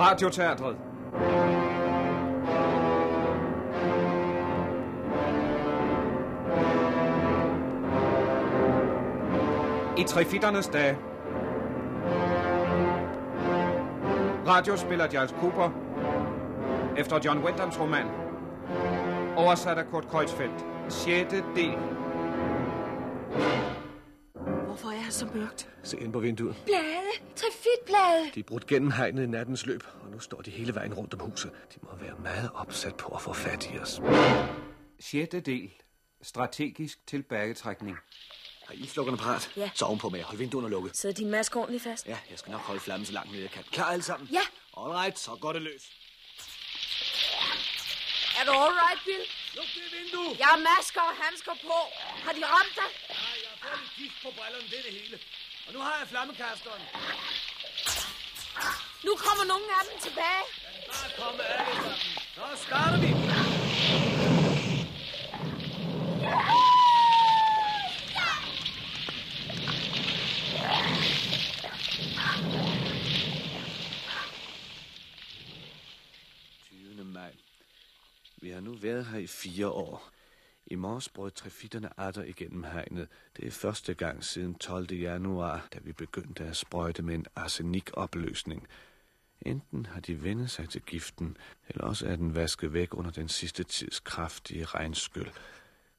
Radioteatret. I trefitternes dage. Radiospiller Giles Cooper. Efter John Wyndhams roman. Oversat af Kurt Kreutzfeldt. 6. del. Hvorfor er jeg så mørkt? Se ind på vinduet. Blade! Trefitblade! De er brudt gennem hegnet i nattens løb, og nu står de hele vejen rundt om huset. De må være meget opsat på at få fat i os. 6. del. Strategisk tilbagetrækning. Har I slukkerne parat? Ja. Så ovenpå med. Hold vinduerne lukket. Sidder din maske ordentligt fast? Ja, jeg skal nok holde flammen så langt ned jeg kan. Klar alle sammen? Ja. All right, så går det løs. Er du all right, Bill? Luk det vindue! Jeg har masker og handsker på. Har de ramt dig? Nej, jeg har fået lidt gift på brillerne, det er det hele. Og nu har jeg flammekasteren. Nu kommer nogle af dem tilbage. Snart kommer alle sammen. Så starter vi. maj. Vi har nu været her i fire år. I morges brød trafitterne atter igennem hegnet. Det er første gang siden 12. januar, da vi begyndte at sprøjte med en arsenikopløsning. Enten har de vendt sig til giften, eller også er den vasket væk under den sidste tids kraftige regnskyld.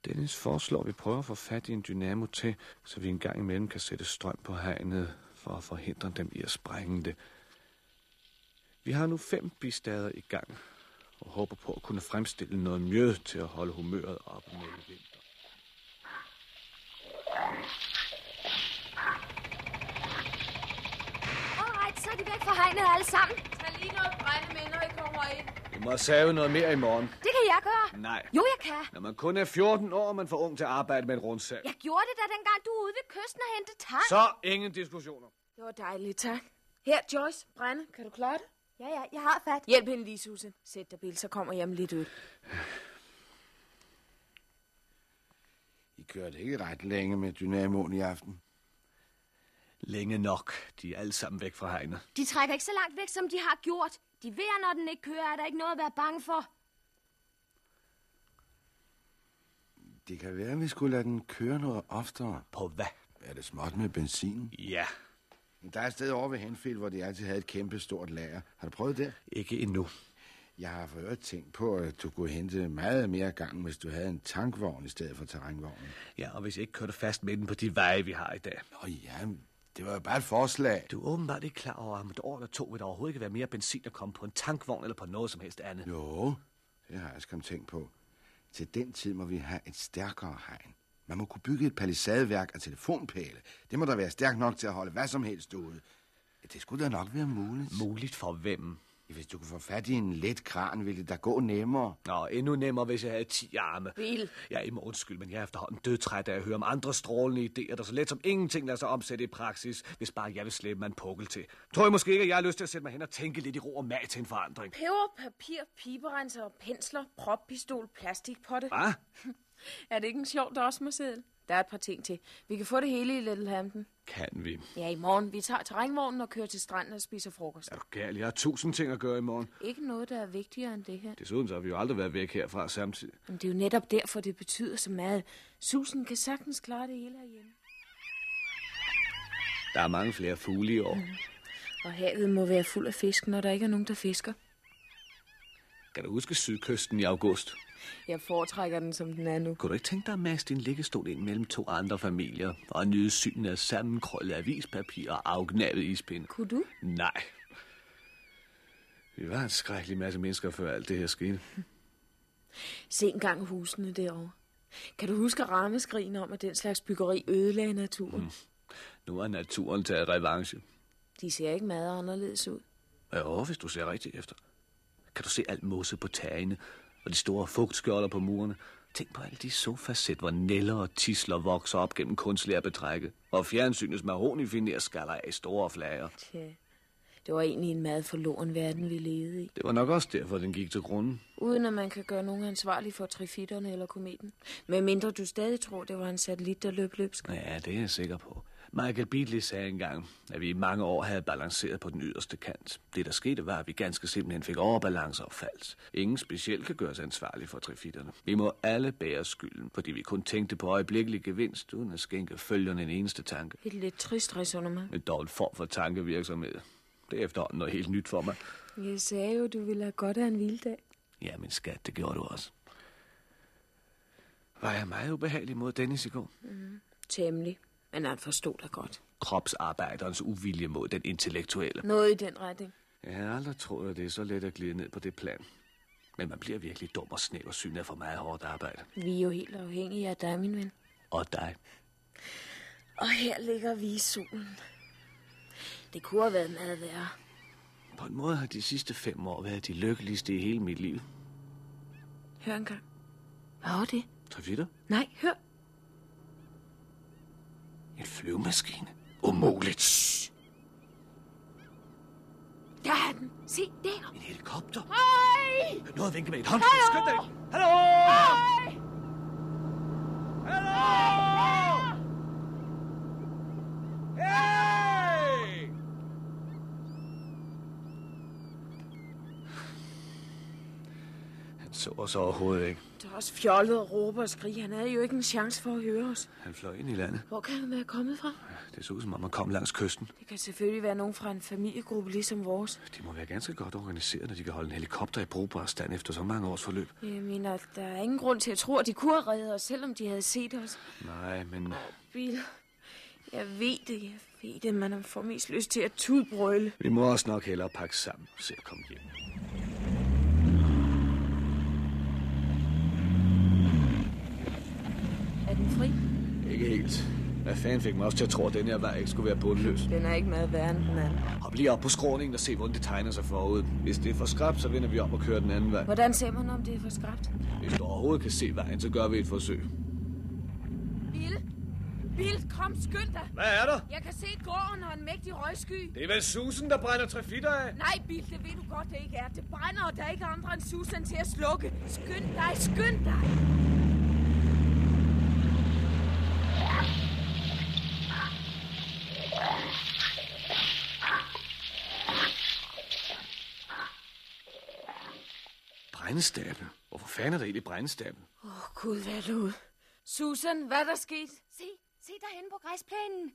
Dennis foreslår, at vi prøver at få fat i en dynamo til, så vi en gang imellem kan sætte strøm på hegnet for at forhindre dem i at sprænge det. Vi har nu fem bistader i gang, og håber på at kunne fremstille noget mjød til at holde humøret oppe med vinter. Alright, så er de væk fra hegnet alle sammen. Tag lige noget brænde med, når I kommer ind. Vi må save noget mere i morgen. Det kan jeg gøre. Nej. Jo, jeg kan. Når man kun er 14 år, er man for ung til at arbejde med en rundsav. Jeg gjorde det da dengang, du var ude ved kysten og hentede tang. Så ingen diskussioner. Det var dejligt, tak. Her, Joyce, brænde. Kan du klare det? Ja, ja, jeg har fat. Hjælp hende lige, Susan. Sæt dig, Bill, så kommer jeg lidt ud. I kørte ikke ret længe med dynamoen i aften. Længe nok. De er alle sammen væk fra hegnet. De trækker ikke så langt væk, som de har gjort. De ved, når den ikke kører, er der ikke noget at være bange for. Det kan være, at vi skulle lade den køre noget oftere. På hvad? Er det småt med benzin? Ja, Der er et sted over ved Henfield, hvor de altid havde et kæmpe stort lager. Har du prøvet det? ikke endnu. Jeg har øvrigt tænkt på, at du kunne hente meget mere gang, hvis du havde en tankvogn i stedet for terrænvognen. Ja, og hvis jeg ikke kørte fast med den på de veje, vi har i dag. Nå ja, det var jo bare et forslag. Du er åbenbart ikke klar over, at om et år eller to vil der overhovedet ikke være mere benzin at komme på en tankvogn eller på noget som helst andet. Jo, det har jeg skam tænkt på. Til den tid må vi have et stærkere hegn. Man må kunne bygge et palisadeværk af telefonpæle. Det må der være stærkt nok til at holde hvad som helst ude. Det skulle da nok være muligt. Muligt for hvem? Hvis du kunne få fat i en let kran, ville det da gå nemmere. Nå, endnu nemmere, hvis jeg havde 10 arme. Bill. Ja, I må undskyld, men jeg er efterhånden dødtræt af at høre om andre strålende idéer, der så let som ingenting lader sig omsætte i praksis, hvis bare jeg vil slæbe mig en pukkel til. Tror jeg måske ikke, at jeg har lyst til at sætte mig hen og tænke lidt i ro og mag til en forandring? Peber, papir, piberenser, pensler, proppistol, plastikpotte. Hvad? Er det ikke en sjov dosmerseddel? Der er et par ting til. Vi kan få det hele i Littlehampton. Kan vi? Ja, i morgen. Vi tager terrænvognen og kører til stranden og spiser frokost. Er du gal? Jeg har tusind ting at gøre i morgen. Ikke noget, der er vigtigere end det her. Desuden så har vi jo aldrig været væk herfra samtidig. Men det er jo netop derfor, det betyder så meget. Susan kan sagtens klare det hele herhjemme. Der er mange flere fugle i år. Og havet må være fuld af fisk, når der ikke er nogen, der fisker. Kan du huske sydkysten i august? Jeg foretrækker den, som den er nu. Kunne du ikke tænke dig at masse din liggestol ind mellem to andre familier og nyde synet af sammenkrøllet avispapir og afgnavet ispind? Kunne du? Nej. Vi var en skrækkelig masse mennesker, før alt det her skete. Se engang husene derovre. Kan du huske rammeskrigen om, at den slags byggeri ødelagde naturen? Mm. Nu er naturen taget revanche. De ser ikke meget anderledes ud. Jo, hvis du ser rigtigt efter. Kan du se alt mose på tagene og de store fugtskjolder på murene? Tænk på alle de sofasæt, hvor neller og tisler vokser op gennem kunstlærerberækket, og fjernsynets mahonifiner skaller af store flager. Tja, det var egentlig en meget forloren verden, vi levede i. Det var nok også derfor, den gik til grunden. Uden at man kan gøre nogen ansvarlig for trifitterne eller kometen. Men mindre du stadig tror, det var en satellit, der løb løbsk. Ja, det er jeg sikker på. Michael Beatley sagde engang, at vi i mange år havde balanceret på den yderste kant. Det, der skete, var, at vi ganske simpelthen fik overbalance og faldt. Ingen specielt kan gøres ansvarlig for trafitterne. Vi må alle bære skylden, fordi vi kun tænkte på øjeblikkelig gevinst, uden at skænke følgerne en eneste tanke. Et lidt trist resonemang. En dårlig form for tankevirksomhed. Det er efterhånden noget helt nyt for mig. Jeg sagde jo, du ville have godt af en vilddag. Ja, min skat, det gjorde du også. Var jeg meget ubehagelig mod Dennis i går? Temmelig. Men han forstod dig godt. Kropsarbejderens uvilje mod den intellektuelle. Noget i den retning. Jeg har aldrig troet, at det er så let at glide ned på det plan. Men man bliver virkelig dum og snæv syn af for meget hårdt arbejde. Vi er jo helt afhængige af dig, min ven. Og dig. Og her ligger vi i solen. Det kunne have været meget værre. På en måde har de sidste fem år været de lykkeligste i hele mit liv. Hør engang. Hvad var det? Trefitter? Nej, hør. En flyvemaskine? Umuligt. Der er den. Se, der. En helikopter? Hej! Noget at vinke med et håndklæde. Skynd dig. Hallo! Hej! Så os overhovedet ikke. Det er også fjollet at råbe og skrige. Han havde jo ikke en chance for at høre os. Han fløj ind i landet. Hvor kan han være kommet fra? Det så ud som om, han kom langs kysten. Det kan selvfølgelig være nogen fra en familiegruppe ligesom vores. De må være ganske godt organiseret, når de kan holde en helikopter i brugbar stand efter så mange års forløb. Jeg mener, der er ingen grund til at tro, at de kunne have reddet os, selvom de havde set os. Nej, men Bill, jeg ved det, jeg ved det, man får mest lyst til at tudbrøle. vi må også nok hellere pakke sammen og se at komme hjem. Er den fri? Ikke helt. Hvad fanden fik mig også til at tro, at den her vej ikke skulle være bundløs? Den er ikke meget værre end den anden. Hop lige op på skråningen og se, hvordan det tegner sig forud. Hvis det er for skrabt, så vender vi om og kører den anden vej. Hvordan ser man, om det er for skrabt? Hvis du overhovedet kan se vejen, så gør vi et forsøg. Bill! Bill, kom, skynd dig! Hvad er der? Jeg kan se gården og en mægtig røgsky. Det er vel Susen, der brænder trafitter af. Nej, Bill, det ved du godt, det ikke er. Det brænder, og der er ikke andre end Susan til at slukke. Skynd dig, skynd dig! Brændestabel? Hvorfor fanden er der egentlig brændestabel? Åh, oh, Gud, hvad er det ud? Susan, hvad er der sket? Se, se derhen på græsplænen.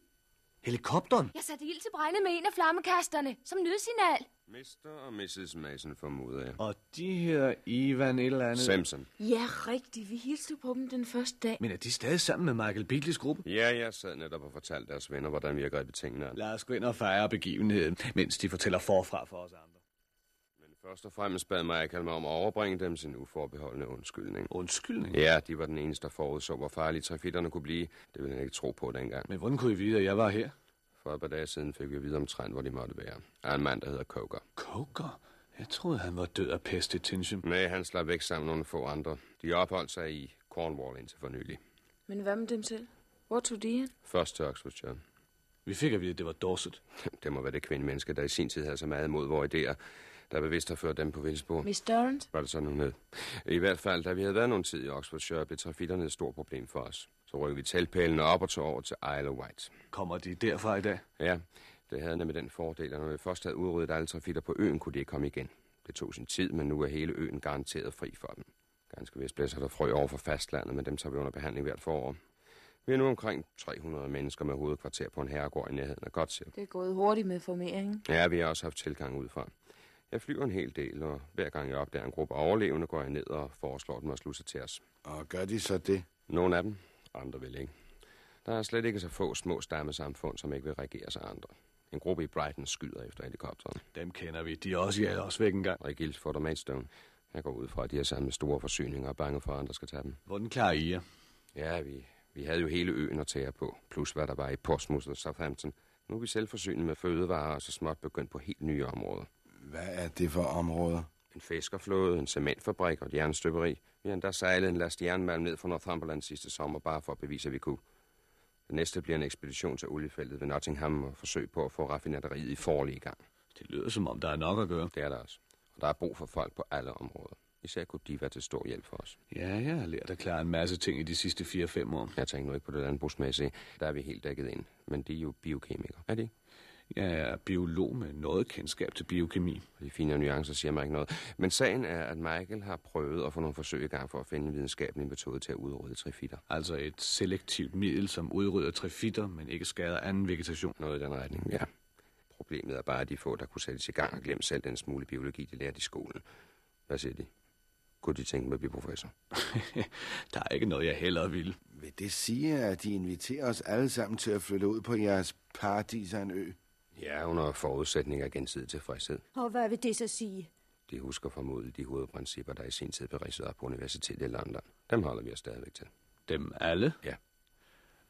Helikopteren? Jeg satte ild til brænde med en af flammekasterne, som nødsignal. Mr. og Mrs. Mason formoder jeg. Og de her Ivan et eller andet... Simpson. Ja, rigtigt. Vi hilste på dem den første dag. Men er de stadig sammen med Michael Beatleys gruppe? Ja, jeg sad netop og fortalte deres venner, hvordan vi har grebet tingene an. Lad os gå ind og fejre begivenheden, mens de fortæller forfra for os andre. Først og fremmest bad Michael mig om at overbringe dem sin uforbeholdende undskyldning. Undskyldning? Ja, de var den eneste, der forudså, hvor farlige trafitterne kunne blive. Det ville han ikke tro på dengang. Men hvordan kunne I vide, at jeg var her? For et par dage siden fik vi at vide omtrent, hvor de måtte være. Af en mand, der hedder Coker. Coker? Jeg troede, han var død af pest i Tinsham. Nej, han slap væk sammen med nogle få andre. De opholdt sig i Cornwall indtil for nylig. Men hvad med dem selv? Hvor tog de hen? Først til Oxfordshire. Vi fik at vide, at det var Dorset. Det må være det kvindemenneske, der i sin tid havde så meget imod vores idéer, der bevidst har ført dem på vildspor. Miss Durrant? Var det sådan hun hed. I hvert fald, da vi havde været nogen tid i Oxfordshire, blev trafitterne et stort problem for os. Så rykkede vi teltpælene op og tog over til Isle of Wight. Kommer de derfra i dag? Ja, det havde nemlig den fordel, at når vi først havde udryddet alle trafitter på øen, kunne de ikke komme igen. Det tog sin tid, men nu er hele øen garanteret fri for dem. Ganske vist blæser der frø over for fastlandet, men dem tager vi under behandling hvert forår. Vi er nu omkring 300 mennesker med hovedkvarter på en herregård i nærheden af Godshill. Det er gået hurtigt med formeringen. Ja, vi har også haft tilgang udefra. Jeg flyver en hel del, og hver gang jeg opdager en gruppe overlevende, går jeg ned og foreslår dem at slutte til os. Og gør de så det? Nogle af dem, andre vil ikke. Der er slet ikke så få små stammesamfund, som ikke vil reagere sig andre. En gruppe i Brighton skyder efter helikopteren. Dem kender vi. De er også jaget os væk engang. Og i Gills for Maidstone. Jeg går ud fra, at de har samlet store forsyninger og er bange for, at andre skal tage dem. Hvordan klarer I jer? Ja, vi, vi havde jo hele øen at tære på, plus hvad der var i Portsmouth og Southampton. Nu er vi selvforsynet med fødevarer og så småt begyndt på helt nye områder. Hvad er det for områder? En fiskerflåde, en cementfabrik og et jernstøberi. Vi har endda sejlet en last jernmalm ned fra Northumberland sidste sommer, bare for at bevise, at vi kunne. Det næste bliver en ekspedition til oliefeltet ved Nottingham og forsøg på at få raffinaderiet i forlig i gang. Det lyder som om, der er nok at gøre. Det er der også. Og der er brug for folk på alle områder. Især kunne de være til stor hjælp for os. Ja, jeg har lært at klare en masse ting i de sidste 4-5 år. Jeg tænker nu ikke på det landbrugsmæssige. Der er vi helt dækket ind. Men de er jo biokemikere, er de ikke? Jeg er biolog med noget kendskab til biokemi. De fine nuancer siger mig ikke noget. Men sagen er, at Michael har prøvet at få nogle forsøg i gang for at finde en videnskabelig metode til at udrydde trifitter. Altså et selektivt middel, som udrydder trifitter, men ikke skader anden vegetation. Noget i den retning, ja. Problemet er bare, at de få, der kunne sættes i gang og glemme selv den smule biologi, de lærte i skolen. Hvad siger de? Kunne de tænke mig at blive professor? Der er ikke noget, jeg hellere vil. Vil det sige, at de inviterer os alle sammen til at flytte ud på jeres paradis af en ø? Ja, under forudsætning af gensidig tilfredshed. Og hvad vil det så sige? De husker formodentlig de hovedprincipper, der i sin tid blev ridset op på universitetet i London. Dem holder vi os stadigvæk til. Dem alle? Ja.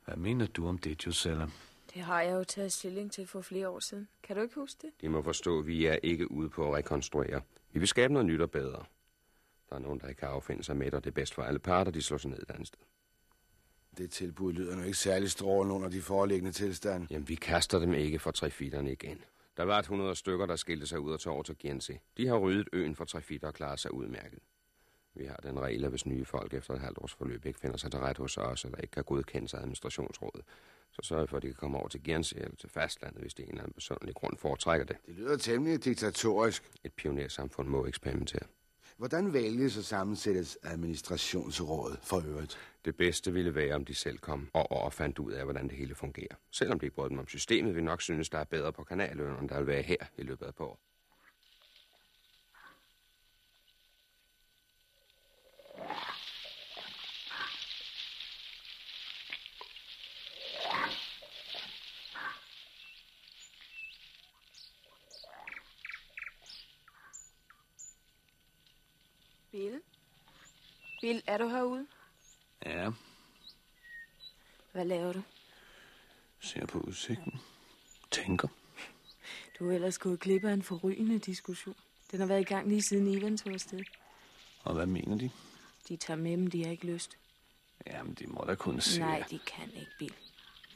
Hvad mener du om det, Josella? Det har jeg jo taget stilling til for flere år siden. Kan du ikke huske det? De må forstå, at vi er ikke ude på at rekonstruere. Vi vil skabe noget nyt og bedre. Der er nogen, der ikke kan affinde sig med, og det er bedst for alle parter, de slår sig ned et andet sted. Det tilbud lyder nu ikke særlig strålende under de foreliggende tilstande. Jamen, vi kaster dem ikke for trefiterne igen. Der var et 100 stykker, der skilte sig ud og tog over til Gense. De har ryddet øen for trefitter og klaret sig udmærket. Vi har den regel, at hvis nye folk efter et halvt års forløb ikke finder sig til ret hos os, eller ikke kan godkendes af administrationsrådet, så sørger vi for, at de kan komme over til Gense eller til fastlandet, hvis det er en eller anden besøgelig grund foretrækker det. Det lyder temmelig diktatorisk. Et pionersamfund må eksperimentere. Hvordan vælges og sammensættes administrationsrådet for øvrigt? Det bedste ville være, om de selv kom og, og fandt ud af, hvordan det hele fungerer. Selvom de ikke brød dem om systemet, vil nok synes, der er bedre på kanaløen, end der vil være her i løbet af et par år. Bill? Bill, er du herude? Ja, Hvad laver du? ser på udsigten. Tænker. Du er ellers gået glip af en forrygende diskussion. Den har været i gang lige siden Ivan tog afsted. Og hvad mener de? De tager med dem, de har ikke lyst. Jamen, de må da kunne se. Nej, de kan ikke, Bill.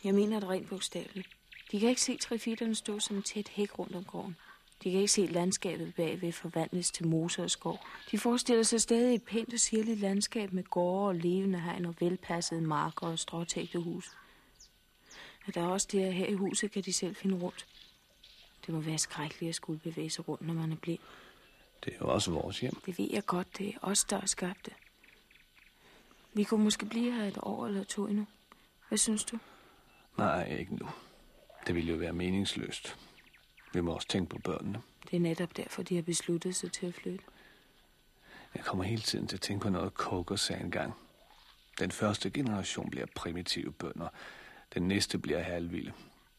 Jeg mener det rent bogstaveligt. De kan ikke se trefitterne stå som tæt hæk rundt om gården. De kan ikke se landskabet bagved forvandles til moser og skov. De forestiller sig stadig et pænt og sirligt landskab med gårde og levende hegn og velpassede marker og stråtægte hus. Og der er også det, at her i huset kan de selv finde rundt. Det må være skrækkeligt at skulle bevæge sig rundt, når man er blind. Det er jo også vores hjem. Det ved jeg godt, det er os, der har skabt det. Vi kunne måske blive her et år eller to endnu. Hvad synes du? Nej, ikke nu. Det ville jo være meningsløst. Vi må også tænke på børnene. Det er netop derfor, de har besluttet sig til at flytte. Jeg kommer hele tiden til at tænke på noget, Koger sagde engang. Den første generation bliver primitive bønder. Den næste bliver halvvilde.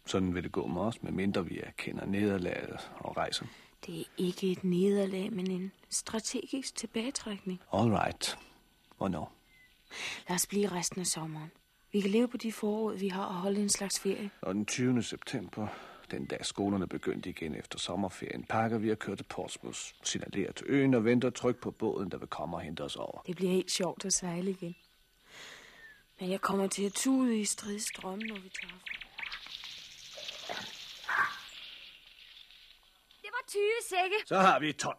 Sådan vil det gå med os, medmindre vi erkender nederlaget og rejser. Det er ikke et nederlag, men en strategisk tilbagetrækning. All right. Hvornår? Lad os blive resten af sommeren. Vi kan leve på de forråd, vi har, og holde en slags ferie. Og den 20. september, den dag skolerne begyndte igen efter sommerferien, pakker vi og kører til Portsmouth, signalerer til øen og venter tryk på båden, der vil komme og hente os over. Det bliver helt sjovt at sejle igen. Men jeg kommer til at tude i stridstrøm, når vi tager fra. Det var 20 sække. Så har vi et ton.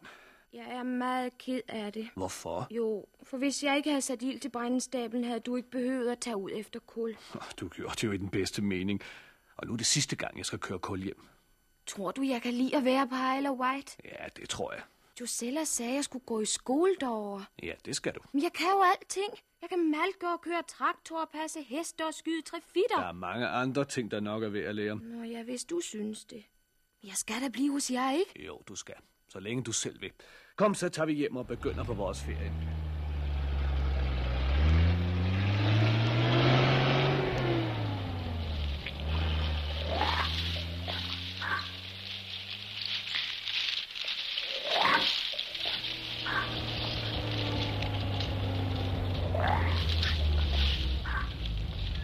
Jeg er meget ked af det. Hvorfor? Jo, for hvis jeg ikke havde sat ild til brændestablen, havde du ikke behøvet at tage ud efter kul. Du gjorde det jo i den bedste mening. Og nu er det sidste gang, jeg skal køre kul hjem. Tror du, jeg kan lide at være på Isle of White? Ja, det tror jeg. Josella sagde, at jeg skulle gå i skole derovre. Ja, det skal du. Men jeg kan jo alting. Jeg kan malke og køre traktor, passe heste og skyde trefitter. Der er mange andre ting, der nok er ved at lære. Nå ja, hvis du synes det. Jeg skal da blive hos jer, ikke? Jo, du skal. Så længe du selv vil. Kom, så tager vi hjem og begynder på vores ferie.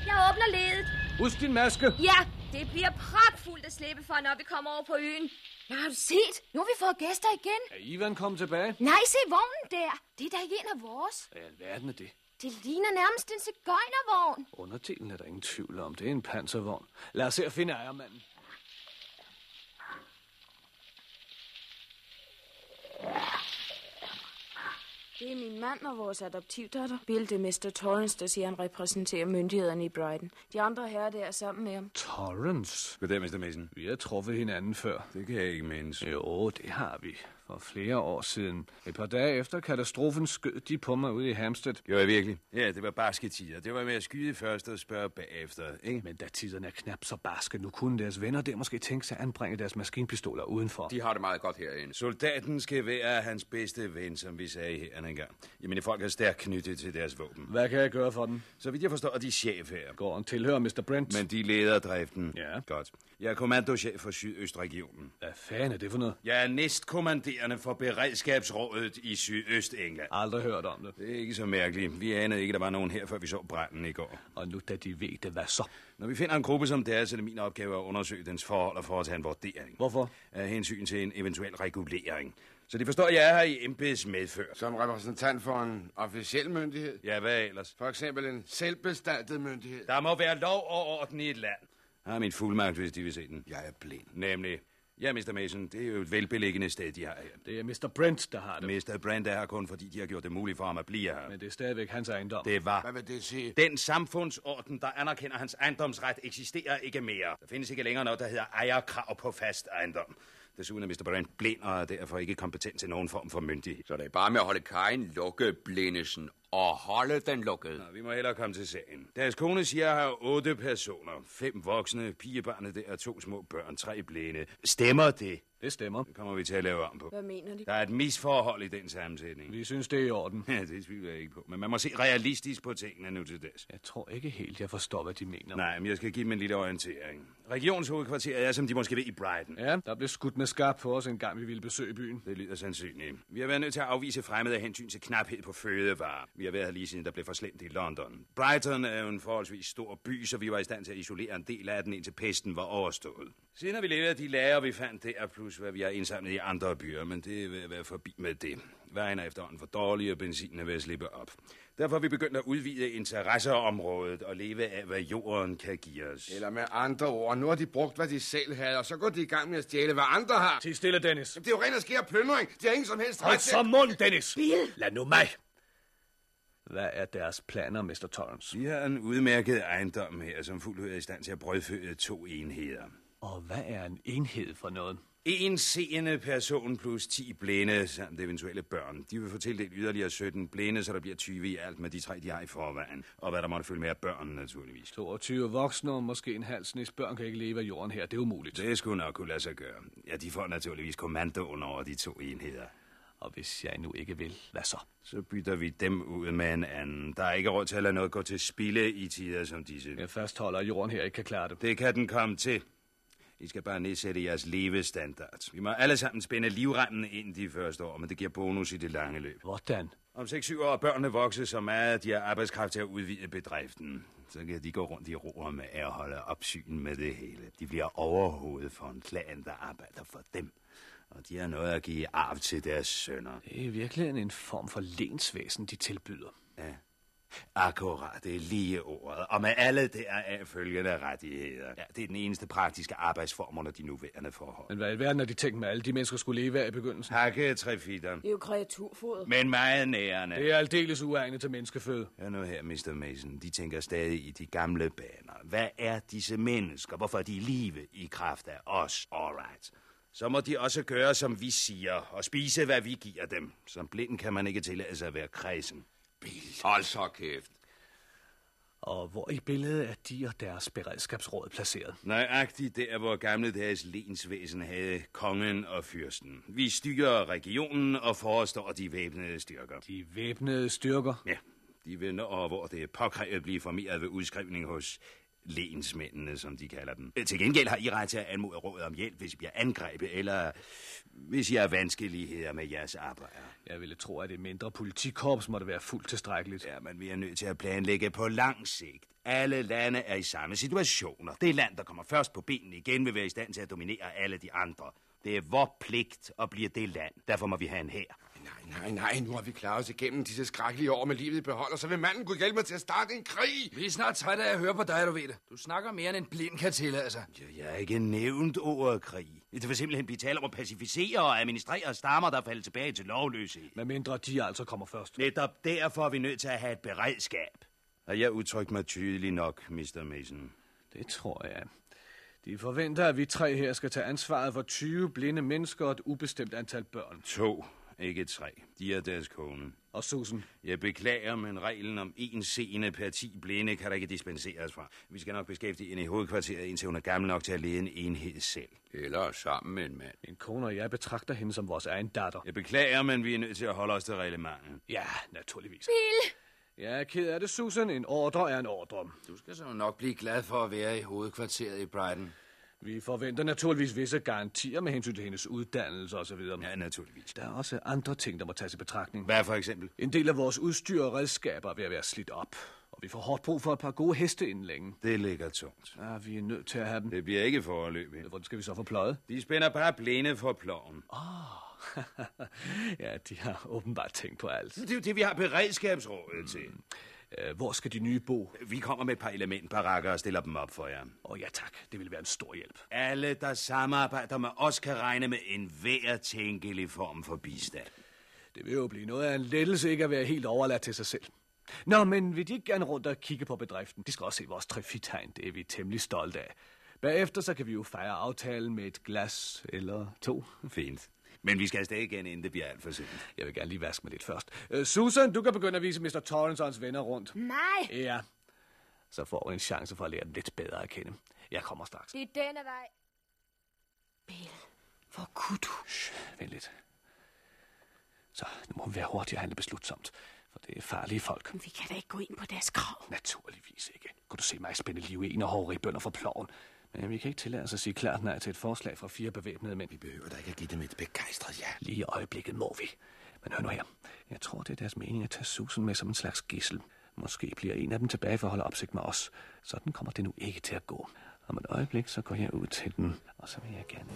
Jeg åbner ledet. Husk din maske. Ja, det bliver pragtfuldt at slippe for, når vi kommer over på øen. Ja, har du set? Nu har vi fået gæster igen. Er Ivan kommet tilbage? Nej, se vognen der. Det er da ikke en af vores. Hvad i alverden er det? Det ligner nærmest en cigøjnervogn. Underdelen er der ingen tvivl om. Det er en panservogn. Lad os se at finde ejermanden. Det er min mand og vores adoptivdatter, Bilde Mr. Torrance, der siger, han repræsenterer myndighederne i Brighton. De andre herrer der er sammen med ham. Torrance? Goddag, Mr. Mason. Vi har truffet hinanden før. Det kan jeg ikke mindes. Jo, det har vi. For flere år siden. Et par dage efter katastrofen skød de på mig ude i Hampstead. Gjorde jeg virkelig? Ja, det var barske tider. Det var med at skyde først og spørge bagefter, ikke? Men da tiderne er knap så barske, nu kunne deres venner der måske tænke sig at anbringe deres maskinpistoler udenfor. De har det meget godt herinde. Soldaten skal være hans bedste ven, som vi sagde her en gang. Jamen, folk er stærkt knyttet til deres våben. Hvad kan jeg gøre for dem? Så vidt jeg forstår, er de chef her. Gården tilhører Mr. Brent. Men de leder driften. Ja. Godt. Jeg er kommandochef for Sydøstregionen. Hvad fanden er det for noget? Jeg er næstkommanderende for beredskabsrådet i Sydøstengland. Aldrig hørt om det. Det er ikke så mærkeligt. Vi anede ikke, der var nogen her, før vi så branden i går. Og nu da de ved det, hvad så? Når vi finder en gruppe som deres, er det min opgave at undersøge dens forhold og foretage en vurdering. Hvorfor? Af hensyn til en eventuel regulering. Så de forstår, at jeg er her i embeds medfør. Som repræsentant for en officiel myndighed. Ja, hvad ellers? For eksempel en selvbestaltet myndighed. Der må være lov og orden i et land. Jeg har min fuldmagt, hvis de vil se den. Jeg er blind. Nemlig. Ja, Mr. Mason, det er jo et velbeliggende sted, de har her. Det er Mr. Brent, der har det. Mr. Brand er her kun, fordi de har gjort det muligt for ham at blive her. Men det er stadigvæk hans ejendom. Det var. Hvad vil det sige? Den samfundsorden, der anerkender hans ejendomsret, eksisterer ikke mere. Der findes ikke længere noget, der hedder ejerkrav på fast ejendom. Desuden er Mr. Brand blind og er derfor ikke kompetent til nogen form for myndighed. Så det er bare med at holde kajen lukket, Blindesen, og holde den lukket. Nå, vi må hellere komme til sagen. Deres kone siger, at jeg har otte personer. Fem voksne, pigebarnet der to små børn, tre blinde. Stemmer det? Det stemmer. Det kommer vi til at lave om på. Hvad mener de? Der er et misforhold i den sammensætning. Vi synes, det er i orden. Ja, det tvivler jeg ikke på. Men man må se realistisk på tingene nu til des. Jeg tror ikke helt, jeg forstår, hvad de mener. Nej, men jeg skal give dem en lille orientering. Regionshovedkvarteret er, som de måske ved, i Brighton. Ja, der blev skudt med skarp på os, en gang vi ville besøge byen. Det lyder sandsynligt. Vi har været nødt til at afvise fremmede af hensyn til knaphed på fødevarer. Vi har været her lige siden der blev for slemt i London. Brighton er jo en forholdsvis stor by, så vi var i stand til at isolere en del af den, indtil pesten var overstået. Siden har vi levet af de lager, vi fandt der, plus hvad vi har indsamlet i andre byer, men det er at være forbi med det. Vejen er efterhånden for dårlig, og benzinen er ved at slippe op. Derfor har vi begyndt at udvide interesseområdet og leve af, hvad jorden kan give os. Eller med andre ord, nu har de brugt, hvad de selv havde, og så går de i gang med at stjæle, hvad andre har. Til stille, Dennis. Det er jo ren og skær plyndring. De har ingen som helst Hold ret til... så mund, Dennis! Bill! Lad nu mig! Hvad er deres planer, Mr. Torrance? Vi har en udmærket ejendom her, som fuldt ud er i stand til at brødføde to enheder. Og hvad er en enhed for noget? En seende person plus 10 blinde samt eventuelle børn. De vil få tildelt yderligere 17 blinde, så der bliver 20 i alt med de tre, de har i forvejen. Og hvad der måtte følge med af børn, naturligvis. 22 voksne og måske en halv snes børn kan ikke leve af jorden her. Det er umuligt. Det skulle nok kunne lade sig gøre. Ja, de får naturligvis kommandoen over de to enheder. Og hvis jeg nu ikke vil, hvad så? Så bytter vi dem ud med en anden. Der er ikke råd til at lade noget gå til spilde i tider som disse. Jeg fastholder, at jorden her ikke kan klare det. Det kan den komme til. I skal bare nedsætte jeres levestandard. Vi må alle sammen spænde livremmen ind de første år, men det giver bonus i det lange løb. Hvordan? Om 6-7 år børnene vokse så meget, at de har arbejdskraft til at udvide bedriften. Så kan de gå rundt i roer med at holde opsyn med det hele. De bliver overhovedet for en klan, der arbejder for dem. Og de har noget at give arv til deres sønner. Det er virkelig en form for lensvæsen, de tilbyder. Ja. Akkurat, det er lige ordet. Og med alle deraf følgende rettigheder. Ja, det er den eneste praktiske arbejdsform under de nuværende forhold. Men hvad i verden er de tænkt med alle de mennesker skulle leve af i begyndelsen? Hakke trefitter. Det er jo kreaturfoder. Men meget nærende. Det er aldeles uegnet til menneskeføde. Hør nu her, Mr. Mason. De tænker stadig i de gamle baner. Hvad er disse mennesker? Hvorfor er de i live i kraft af os? Alright. Så må de også gøre, som vi siger, og spise, hvad vi giver dem. Som blind kan man ikke tillade sig at være kredsen. Hold så kæft. Og hvor i billedet er de og deres beredskabsråd placeret? Nøjagtigt der, hvor gamle deres lensvæsen havde kongen og fyrsten. Vi styrer regionen og forestår de væbnede styrker. De væbnede styrker? Ja, de vil nå, hvor det er påkrævet blive formeret ved udskrivning hos lensmændene, som de kalder dem. Til gengæld har I ret til at anmode rådet om hjælp, hvis I bliver angrebet, eller hvis I har vanskeligheder med jeres arbejde. Jeg ville tro, at et mindre politikorps måtte være fuldt tilstrækkeligt. Ja, men vi er nødt til at planlægge på lang sigt. Alle lande er i samme situationer. Det land, der kommer først på benene igen, vil være i stand til at dominere alle de andre. Det er vor pligt at blive det land. Derfor må vi have en hær. Nej, nej, nej, nu har vi klaret os igennem disse skrækkelige år med livet i behold, og så vil manden kunne hjælpe mig til at starte en krig. Vi er snart trætte af at høre på dig, du ved det. Du snakker mere end en blind kan tillade sig. Ja, jeg har ikke nævnt ordet krig. Det vil simpelthen blive tale om at pacificere og administrere stammer, der falder tilbage til lovløshed. Med mindre de altså kommer først. Netop derfor er vi nødt til at have et beredskab. Har jeg udtrykt mig tydeligt nok, Mr. Mason? Det tror jeg. De forventer, at vi tre her skal tage ansvaret for 20 blinde mennesker og et ubestemt antal børn. To, ikke tre. De er deres kone. Og Susan, Jeg beklager, men reglen om en scene per 10 blinde kan der ikke dispenseres fra. Vi skal nok beskæftige hende i hovedkvarteret, indtil hun er gammel nok til at lede en enhed selv. Eller sammen med en mand. min kone og jeg betragter hende som vores egen datter. Jeg beklager, men vi er nødt til at holde os til reglementet. Ja, naturligvis. Bill! Jeg er ked af det, Susan. En ordre er en ordre. Du skal så nok blive glad for at være i hovedkvarteret i Brighton. Vi forventer naturligvis visse garantier med hensyn til hendes uddannelse osv. Ja, naturligvis. Der er også andre ting, der må tages i betragtning. Hvad for eksempel? En del af vores udstyr og redskaber er ved at være slidt op. Og vi får hårdt brug for et par gode heste inden længe. Det ligger tungt. Ja, vi er nødt til at have dem. Det bliver ikke foreløbig. Hvordan skal vi så få pløjet? De spænder bare blinde for ploven. ja, de har åbenbart tænkt på alt. Det er jo det, vi har beredskabsrådet til. Øh, hvor skal de nye bo? Vi kommer med et par elementbarakker og stiller dem op for jer. Åh oh, ja tak, det vil være en stor hjælp. Alle, der samarbejder med os, kan regne med en hver tænkelig form for bistand. Det vil jo blive noget af en lettelse ikke at være helt overladt til sig selv. Nå, men vil de ikke gerne rundt og kigge på bedriften? De skal også se vores trefithegn, det er vi temmelig stolte af. Bagefter så kan vi jo fejre aftalen med et glas eller to. Fint. Men vi skal stadig igen, inden det bliver alt for sent. Jeg vil gerne lige vaske mig lidt først. Uh, Susan, du kan begynde at vise Mr. Torrance og hans venner rundt. Nej, Ja. Så får du en chance for at lære dem lidt bedre at kende. Jeg kommer straks. det er denne vej. Bill, hvor kunne du? Shh, vent lidt. Så nu må vi være hurtige og handle beslutsomt. For det er farlige folk. Vi kan da ikke gå ind på deres krav. Naturligvis ikke. Kunne du se mig spænde liv i en og hårde bønder for ploven? Men vi kan ikke tillade os at sige klart nej til et forslag fra fire bevæbnede mænd. Vi behøver da ikke at give dem et begejstret ja. Lige i øjeblikket må vi. Men hør nu her. Jeg tror, det er deres mening at tage Susan med som en slags gissel. Måske bliver en af dem tilbage for at holde opsigt med os. Sådan kommer det nu ikke til at gå. Om et øjeblik, så går jeg ud til den, og så vil jeg gerne...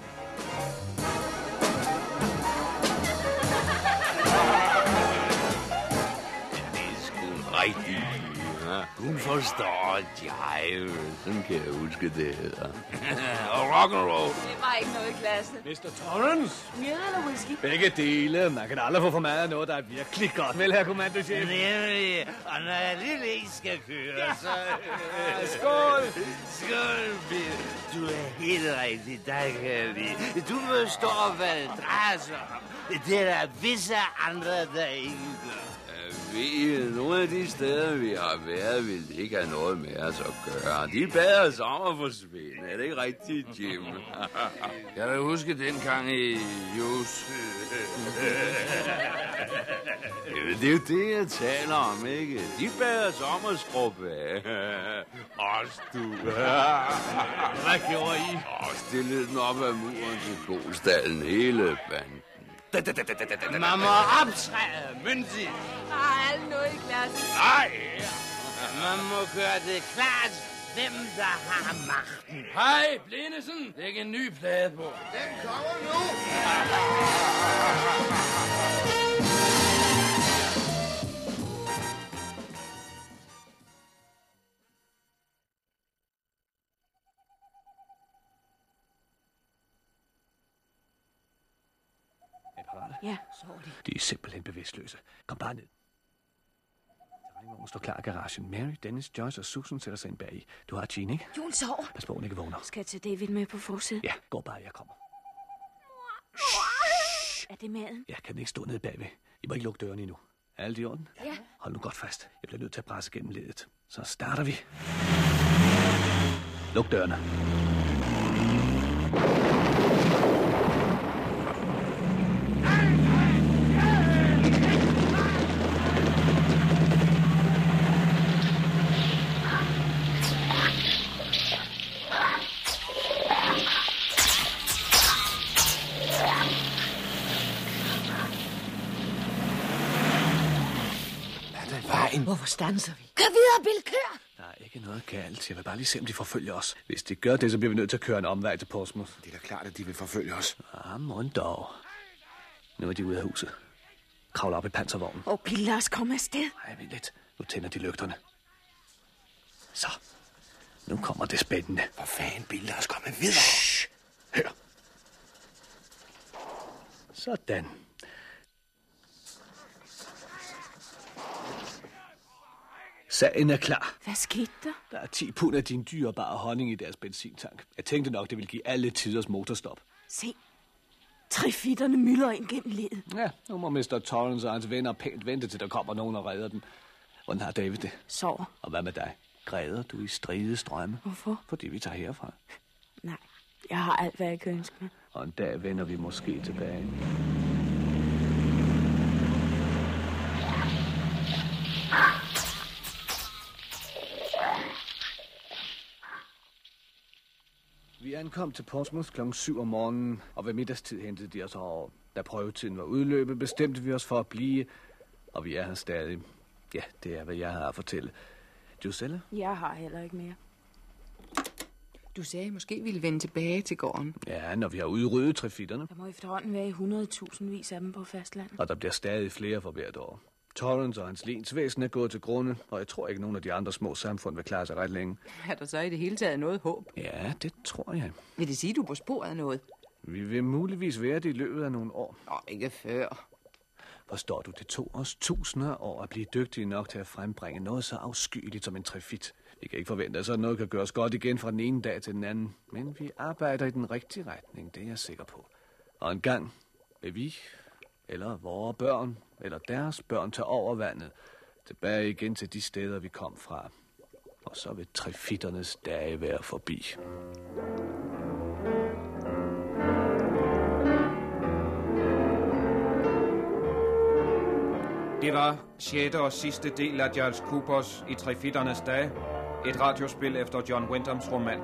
Det er sgu en rigtig ja. Hun forstår djævel. Sådan kan jeg huske, det hedder. og rock and roll. Det var ikke noget i klassen. Mr. Torrance! Mjød eller whisky? Begge dele. Man kan aldrig få for meget af noget, der er virkelig godt. Vel, herr kommandochef? Nemlig. Og når jeg lige ikke skal køre, så... Skål! Skål, Bill. Du er helt rigtig, der kan jeg lide. Du forstår, hvad det drejer sig om. Det er der visse andre, der ikke gør. Vi, nogle af de steder, vi har været, vil ikke have noget med os at gøre. De bader sommerforsvinde. Er det ikke rigtigt, Jim? Jeg vil huske dengang i Jus. Jamen, det er jo det, jeg taler om, ikke? De bader sommerskrub af. Også du. Hvad gjorde I? Og stillede den op ad muren til golstallen hele banden. Man må optræde myndigt. Har alle noget i klassen? Nej. Man må gøre det klart, hvem der har magten. Hej, Blenesen. Læg en ny plade på. Den kommer nu! Sover de. De er simpelthen bevidstløse. Kom bare ned. Terrænvognen står klar i garagen. Mary, Dennis, Joyce og Susan sætter sig ind bag i. Du har Jean, ikke? Jule sover. Pas på, hun ikke vågner. Skal jeg tage David med på forsiden? Ja, gå bare, jeg kommer. Er det maden? Jeg kan ikke stå nede bagved. I må ikke lukke døren endnu. Er alt i orden? Ja. Hold nu godt fast. Jeg bliver nødt til at presse gennem ledet. Så starter vi. Luk dørene. Er det vejen? Hvorfor stanser vi? Kør videre, Bill, kør! Der er ikke noget galt. Jeg vil bare lige se, om de forfølger os. Hvis de gør det, så bliver vi nødt til at køre en omvej til Portsmouth. Det er da klart, at de vil forfølge os. Ah, mon dog. Nu er de ude af huset. Kravl op i panservognen. Åh, Pille, lad os komme afsted. Ej, vent lidt. Nu tænder de lygterne. Så. Nu kommer det spændende. For fanden, Bill, lad os komme videre. Shh. Hør. Sådan. Sagen er klar. Hvad skete der? Der er 10 pund af din dyrebare honning i deres benzintank. Jeg tænkte nok, det ville give alle tiders motorstop. Se. Trifitterne mylder ind gennem ledet. Ja, nu må Mr. Torrance og hans venner pænt vente, til der kommer nogen og redder dem. Hvordan har David det? Sover. Og hvad med dig? Græder du i stride strømme? Hvorfor? Fordi vi tager herfra. Nej, jeg har alt, hvad jeg kan ønske mig. Og en dag vender vi måske tilbage. Vi ankom til Portsmouth kl. 7 om morgenen, og ved middagstid hentede de os over. Da prøvetiden var udløbet, bestemte vi os for at blive, og vi er her stadig. Ja, det er, hvad jeg har at fortælle. Jusella? Jeg har heller ikke mere. Du sagde, at I måske ville vende tilbage til gården. Ja, når vi har udryddet trafitterne, Der må efterhånden være i 100.000 vis af dem på fastlandet. og der bliver stadig flere for hvert år. Torrance og hans lensvæsen er gået til grunde, og jeg tror ikke, nogen af de andre små samfund vil klare sig ret længe. Er der så i det hele taget noget håb? Ja, det tror jeg. Vil det sige, du er på sporet af noget? Vi vil muligvis være det i løbet af nogle år. Nå, ikke før. Forstår du, det tog os tusinder år at blive dygtige nok til at frembringe noget så afskyeligt som en trefit. Vi kan ikke forvente, at sådan noget kan gøres godt igen fra den ene dag til den anden. Men vi arbejder i den rigtige retning, det er jeg sikker på. Og en gang vil vi, eller vores børn, eller deres børn tage over vandet, tilbage igen til de steder, vi kom fra. Og så vil trefitternes dage være forbi. Det var 6. og sidste del af Giles Coopers i Trefitternes dage. Et radiospil efter John Wyndhams roman.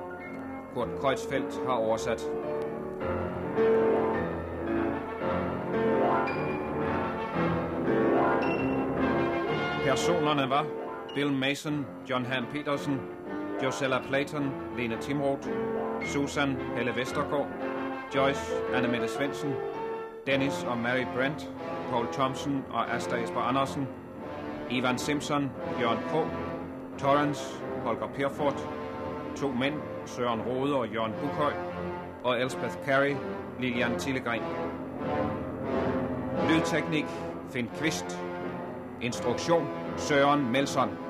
Kurt Kreutzfeldt har oversat. Personerne var Bill Mason, John Han Petersen, Josella Platon, Lene Timroth, Susan Helle Vestergaard, Joyce Annemette Svendsen, Dennis og Mary Brent, Paul Thompson og Asta Esper Andersen, Ivan Simpson, Jørgen K., Torrance, Holger Perfort, to mænd, Søren Rode og Jørgen Bukhøj, og Elspeth Carey, Lilian Tillegren. Lydteknik, Finn Kvist. Instruktion, Søren Melson.